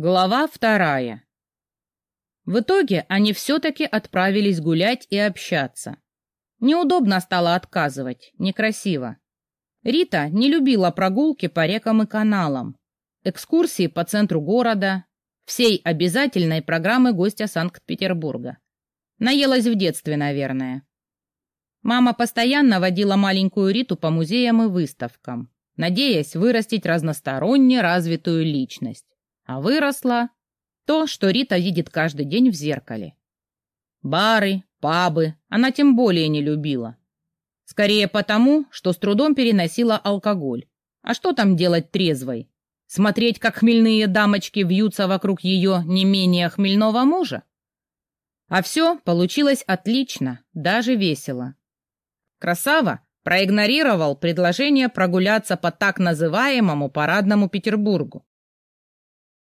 Глава вторая. В итоге они все-таки отправились гулять и общаться. Неудобно стало отказывать, некрасиво. Рита не любила прогулки по рекам и каналам, экскурсии по центру города, всей обязательной программы гостя Санкт-Петербурга. Наелась в детстве, наверное. Мама постоянно водила маленькую Риту по музеям и выставкам, надеясь вырастить разносторонне развитую личность. А выросла то, что Рита видит каждый день в зеркале. Бары, пабы она тем более не любила. Скорее потому, что с трудом переносила алкоголь. А что там делать трезвой? Смотреть, как хмельные дамочки вьются вокруг ее не менее хмельного мужа? А все получилось отлично, даже весело. Красава проигнорировал предложение прогуляться по так называемому парадному Петербургу.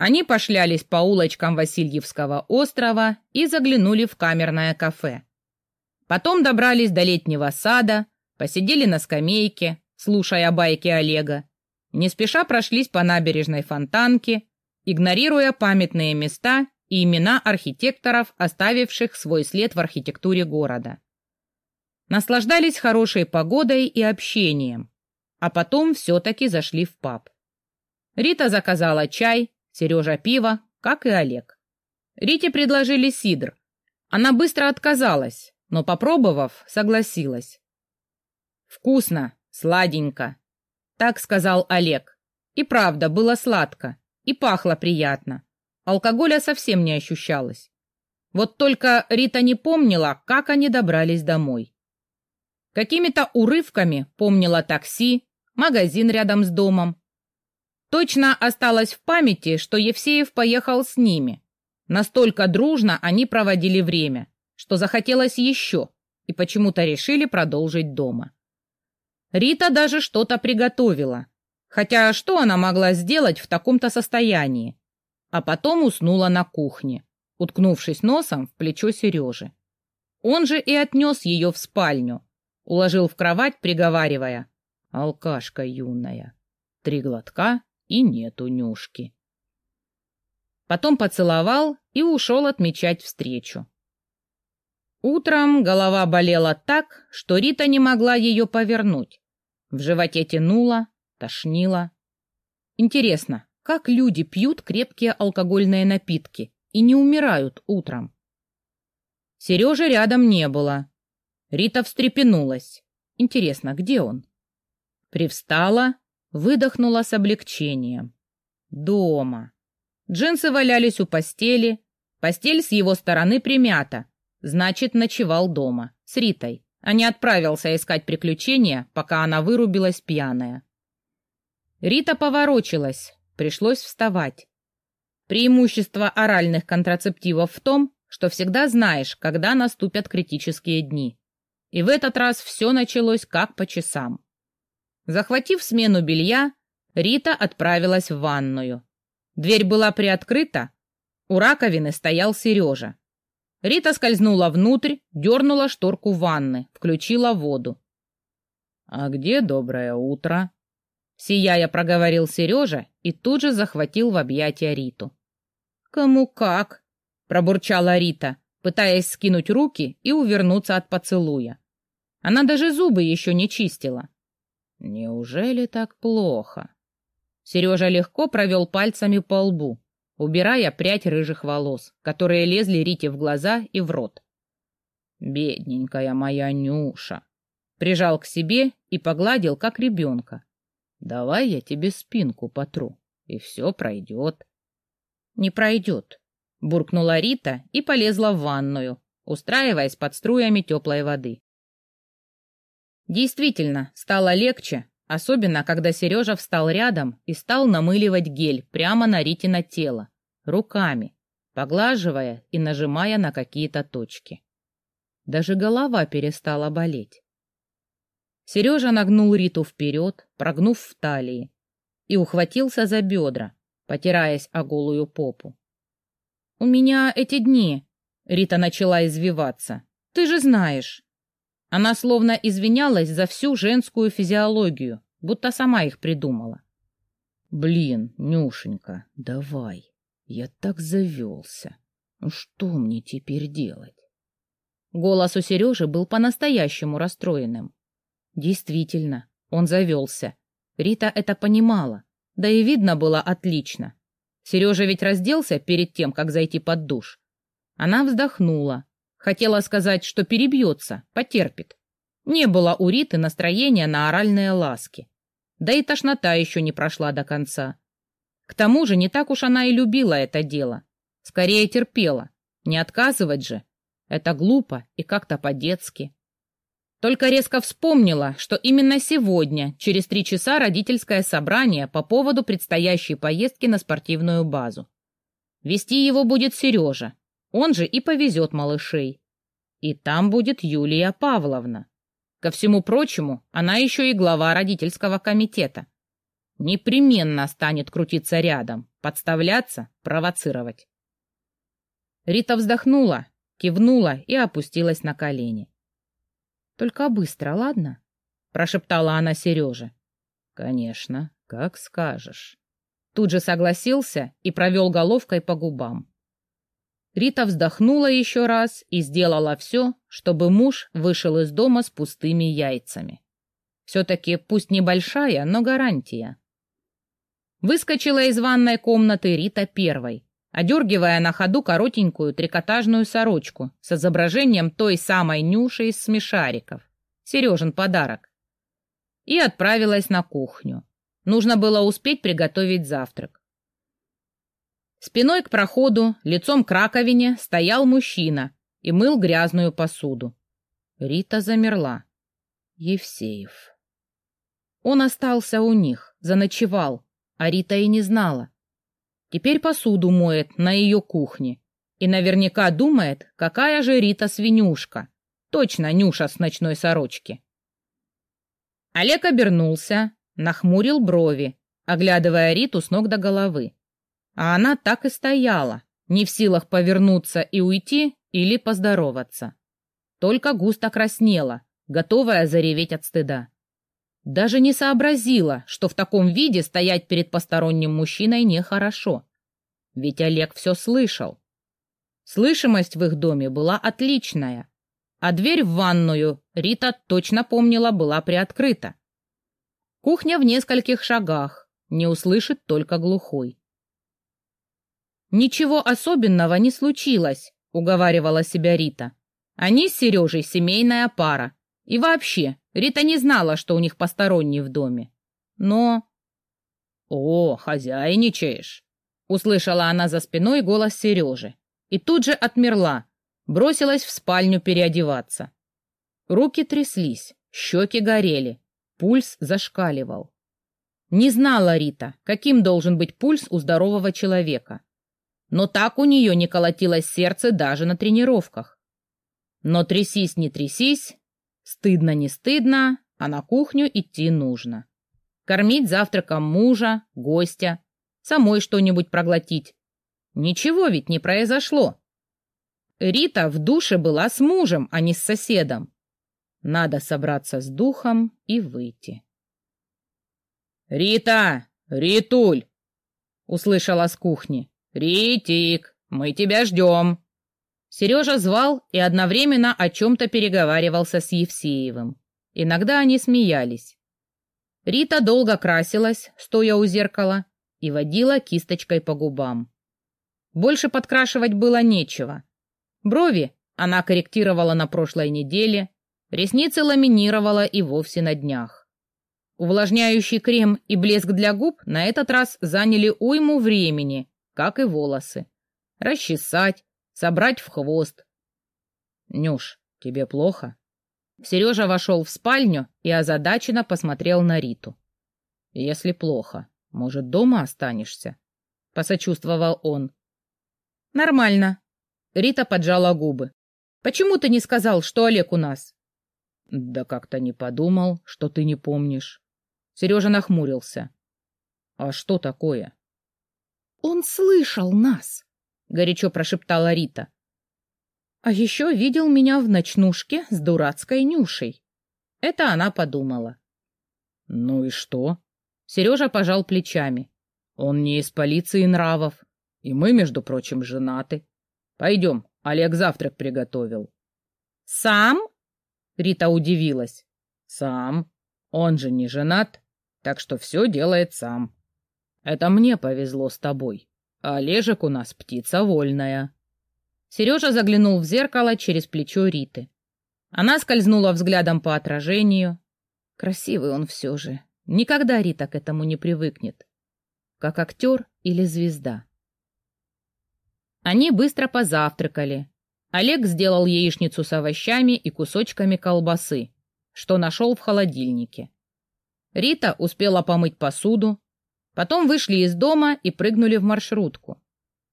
Они пошлялись по улочкам Васильевского острова и заглянули в камерное кафе. Потом добрались до летнего сада, посидели на скамейке, слушая байки Олега, не спеша прошлись по набережной Фонтанке, игнорируя памятные места и имена архитекторов, оставивших свой след в архитектуре города. Наслаждались хорошей погодой и общением, а потом все-таки зашли в паб. Рита заказала чай, Сережа пиво, как и Олег. Рите предложили сидр. Она быстро отказалась, но, попробовав, согласилась. «Вкусно, сладенько», — так сказал Олег. И правда, было сладко, и пахло приятно. Алкоголя совсем не ощущалось. Вот только Рита не помнила, как они добрались домой. Какими-то урывками помнила такси, магазин рядом с домом, Точно осталось в памяти, что Евсеев поехал с ними. Настолько дружно они проводили время, что захотелось еще, и почему-то решили продолжить дома. Рита даже что-то приготовила. Хотя что она могла сделать в таком-то состоянии? А потом уснула на кухне, уткнувшись носом в плечо Сережи. Он же и отнес ее в спальню, уложил в кровать, приговаривая «Алкашка юная». Три глотка и нету Нюшки. Потом поцеловал и ушел отмечать встречу. Утром голова болела так, что Рита не могла ее повернуть. В животе тянуло, тошнило. Интересно, как люди пьют крепкие алкогольные напитки и не умирают утром? Сережи рядом не было. Рита встрепенулась. Интересно, где он? Привстала, Выдохнула с облегчением. Дома. Джинсы валялись у постели. Постель с его стороны примята. Значит, ночевал дома. С Ритой. А не отправился искать приключения, пока она вырубилась пьяная. Рита поворочилась. Пришлось вставать. Преимущество оральных контрацептивов в том, что всегда знаешь, когда наступят критические дни. И в этот раз все началось как по часам. Захватив смену белья, Рита отправилась в ванную. Дверь была приоткрыта. У раковины стоял Сережа. Рита скользнула внутрь, дернула шторку ванны, включила воду. «А где доброе утро?» Сияя проговорил Сережа и тут же захватил в объятия Риту. «Кому как?» — пробурчала Рита, пытаясь скинуть руки и увернуться от поцелуя. Она даже зубы еще не чистила. Неужели так плохо? Сережа легко провел пальцами по лбу, убирая прядь рыжих волос, которые лезли Рите в глаза и в рот. «Бедненькая моя Нюша!» Прижал к себе и погладил, как ребенка. «Давай я тебе спинку потру, и все пройдет». «Не пройдет», — буркнула Рита и полезла в ванную, устраиваясь под струями теплой воды. Действительно, стало легче, особенно когда Сережа встал рядом и стал намыливать гель прямо на Ритино тело, руками, поглаживая и нажимая на какие-то точки. Даже голова перестала болеть. Сережа нагнул Риту вперед, прогнув в талии, и ухватился за бедра, потираясь о голую попу. «У меня эти дни...» — Рита начала извиваться. «Ты же знаешь...» Она словно извинялась за всю женскую физиологию, будто сама их придумала. «Блин, Нюшенька, давай. Я так завелся. Ну что мне теперь делать? Голос у Сережи был по-настоящему расстроенным. Действительно, он завелся. Рита это понимала, да и видно было отлично. Сережа ведь разделся перед тем, как зайти под душ. Она вздохнула. Хотела сказать, что перебьется, потерпит. Не было у Риты настроения на оральные ласки. Да и тошнота еще не прошла до конца. К тому же не так уж она и любила это дело. Скорее терпела. Не отказывать же. Это глупо и как-то по-детски. Только резко вспомнила, что именно сегодня, через три часа, родительское собрание по поводу предстоящей поездки на спортивную базу. Вести его будет Сережа, он же и повезет малышей. И там будет Юлия Павловна. Ко всему прочему, она еще и глава родительского комитета. Непременно станет крутиться рядом, подставляться, провоцировать. Рита вздохнула, кивнула и опустилась на колени. Только быстро, ладно? Прошептала она Сереже. Конечно, как скажешь. Тут же согласился и провел головкой по губам. Рита вздохнула еще раз и сделала все, чтобы муж вышел из дома с пустыми яйцами. Все-таки пусть небольшая, но гарантия. Выскочила из ванной комнаты Рита первой, одергивая на ходу коротенькую трикотажную сорочку с изображением той самой Нюши из смешариков. Сережин подарок. И отправилась на кухню. Нужно было успеть приготовить завтрак. Спиной к проходу, лицом к раковине стоял мужчина и мыл грязную посуду. Рита замерла. Евсеев. Он остался у них, заночевал, а Рита и не знала. Теперь посуду моет на ее кухне. И наверняка думает, какая же Рита свинюшка. Точно Нюша с ночной сорочки. Олег обернулся, нахмурил брови, оглядывая Риту с ног до головы. А она так и стояла, не в силах повернуться и уйти или поздороваться. Только густо краснела, готовая зареветь от стыда. Даже не сообразила, что в таком виде стоять перед посторонним мужчиной нехорошо. Ведь Олег все слышал. Слышимость в их доме была отличная, а дверь в ванную, Рита точно помнила, была приоткрыта. Кухня в нескольких шагах, не услышит только глухой. «Ничего особенного не случилось», — уговаривала себя Рита. «Они с Сережей семейная пара. И вообще, Рита не знала, что у них посторонний в доме. Но... «О, хозяйничаешь!» — услышала она за спиной голос Сережи. И тут же отмерла, бросилась в спальню переодеваться. Руки тряслись, щеки горели, пульс зашкаливал. Не знала Рита, каким должен быть пульс у здорового человека. Но так у нее не колотилось сердце даже на тренировках. Но трясись, не трясись, Стыдно не стыдно, а на кухню идти нужно. Кормить завтраком мужа, гостя, самой что-нибудь проглотить. Ничего ведь не произошло. Рита в душе была с мужем, а не с соседом. Надо собраться с духом и выйти. «Рита! Ритуль!» — услышала с кухни. «Ритик, мы тебя ждем!» Сережа звал и одновременно о чем-то переговаривался с Евсеевым. Иногда они смеялись. Рита долго красилась, стоя у зеркала, и водила кисточкой по губам. Больше подкрашивать было нечего. Брови она корректировала на прошлой неделе, ресницы ламинировала и вовсе на днях. Увлажняющий крем и блеск для губ на этот раз заняли уйму времени, как и волосы. Расчесать, собрать в хвост. Нюш, тебе плохо? Сережа вошел в спальню и озадаченно посмотрел на Риту. Если плохо, может, дома останешься? Посочувствовал он. Нормально. Рита поджала губы. Почему ты не сказал, что Олег у нас? Да как-то не подумал, что ты не помнишь. Сережа нахмурился. А что такое? Он слышал нас горячо прошептала Рита. А еще видел меня в ночнушке с дурацкой Нюшей. Это она подумала. Ну и что? Сережа пожал плечами. Он не из полиции нравов. И мы, между прочим, женаты. Пойдем, Олег завтрак приготовил. Сам? Рита удивилась. Сам. Он же не женат, так что все делает сам. Это мне повезло с тобой. А Олежек у нас птица вольная. Сережа заглянул в зеркало через плечо Риты. Она скользнула взглядом по отражению. Красивый он все же. Никогда Рита к этому не привыкнет. Как актер или звезда. Они быстро позавтракали. Олег сделал яичницу с овощами и кусочками колбасы, что нашел в холодильнике. Рита успела помыть посуду, потом вышли из дома и прыгнули в маршрутку.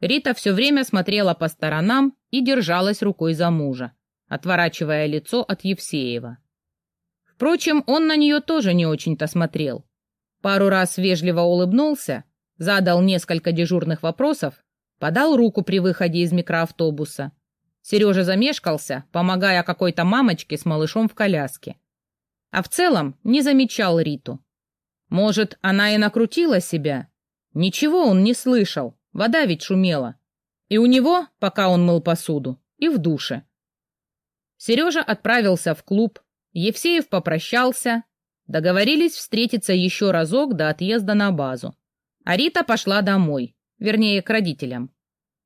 Рита все время смотрела по сторонам и держалась рукой за мужа, отворачивая лицо от Евсеева. Впрочем, он на нее тоже не очень-то смотрел. Пару раз вежливо улыбнулся, задал несколько дежурных вопросов Подал руку при выходе из микроавтобуса. Сережа замешкался, помогая какой-то мамочке с малышом в коляске. А в целом не замечал Риту. Может, она и накрутила себя? Ничего он не слышал, вода ведь шумела. И у него, пока он мыл посуду, и в душе. Сережа отправился в клуб, Евсеев попрощался, договорились встретиться еще разок до отъезда на базу. А Рита пошла домой, вернее, к родителям.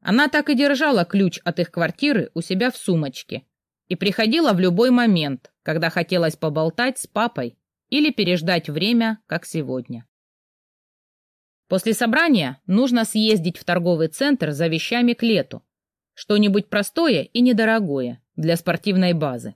Она так и держала ключ от их квартиры у себя в сумочке и приходила в любой момент, когда хотелось поболтать с папой или переждать время, как сегодня. После собрания нужно съездить в торговый центр за вещами к лету. Что-нибудь простое и недорогое для спортивной базы.